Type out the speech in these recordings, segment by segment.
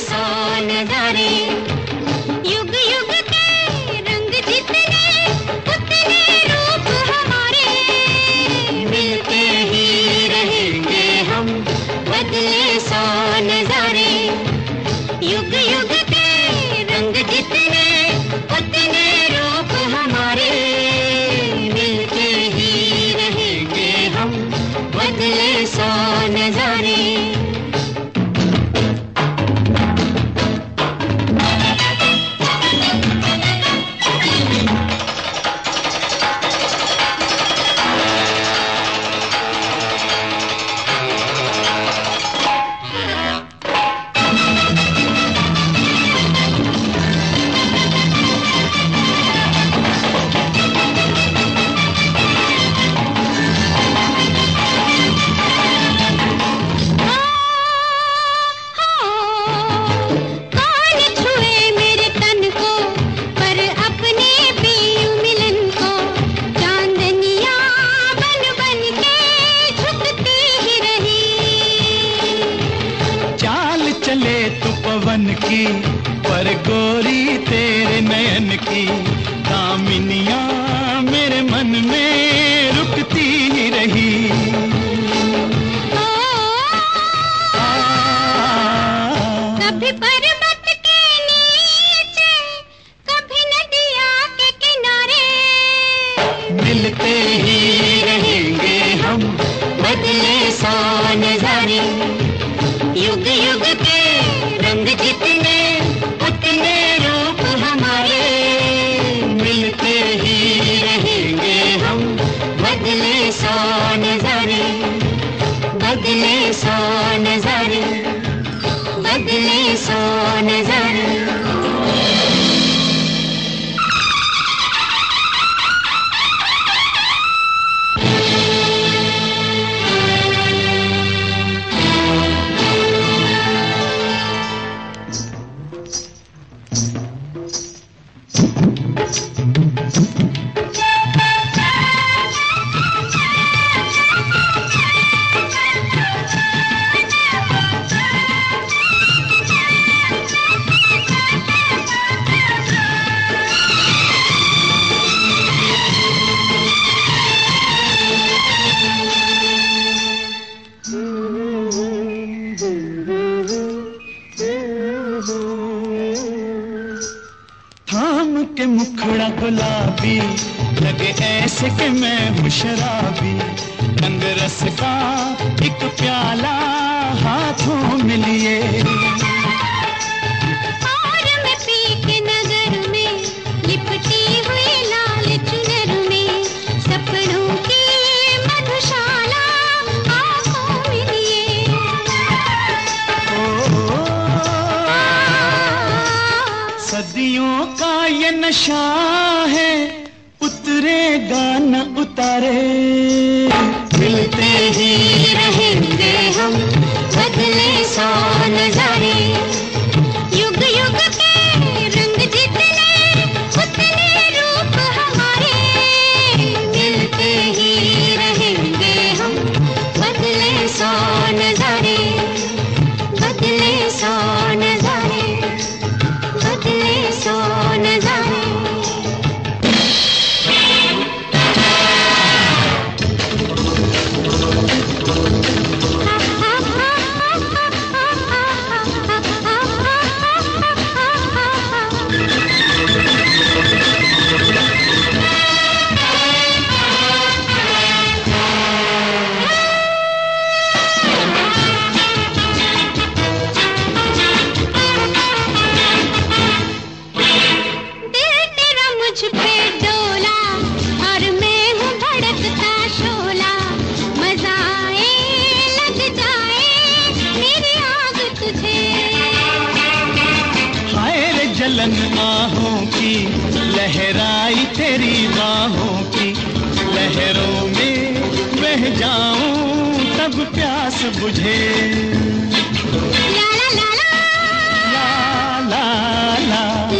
बदले पवन की पर गोरी तेरे नयन की। दामिनिया मेरे मन में रुकती ही रही। मिलते ही रहेंगे हम बदले सौ नजारे युग युग के रंग जितने के मुखड़ा गुलाबी, लगे ऐसे के मैं हूँ शराबी रंग रस का एक प्याला हाथों में लिए। ये नशा है, उतरेगा न उतारे। मिलते ही रहेंगे हम, बदले सौ नजारे युग युग के रंग जितने, उतने रूप हमारे। मिलते ही रहेंगे हम, बदले सौ नजारे जलन आहों की लहराई तेरी बाहों की। लहरों में बह जाऊँ तब प्यास बुझे। ला ला ला। ला ले लो।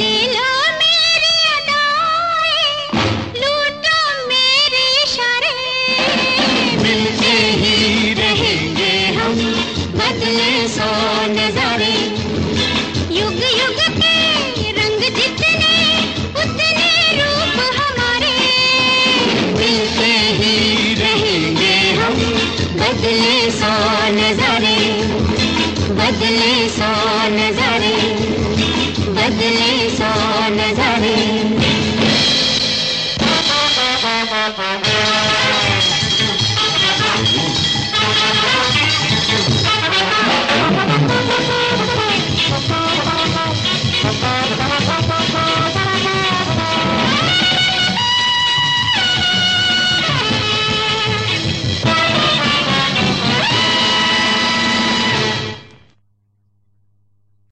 लिए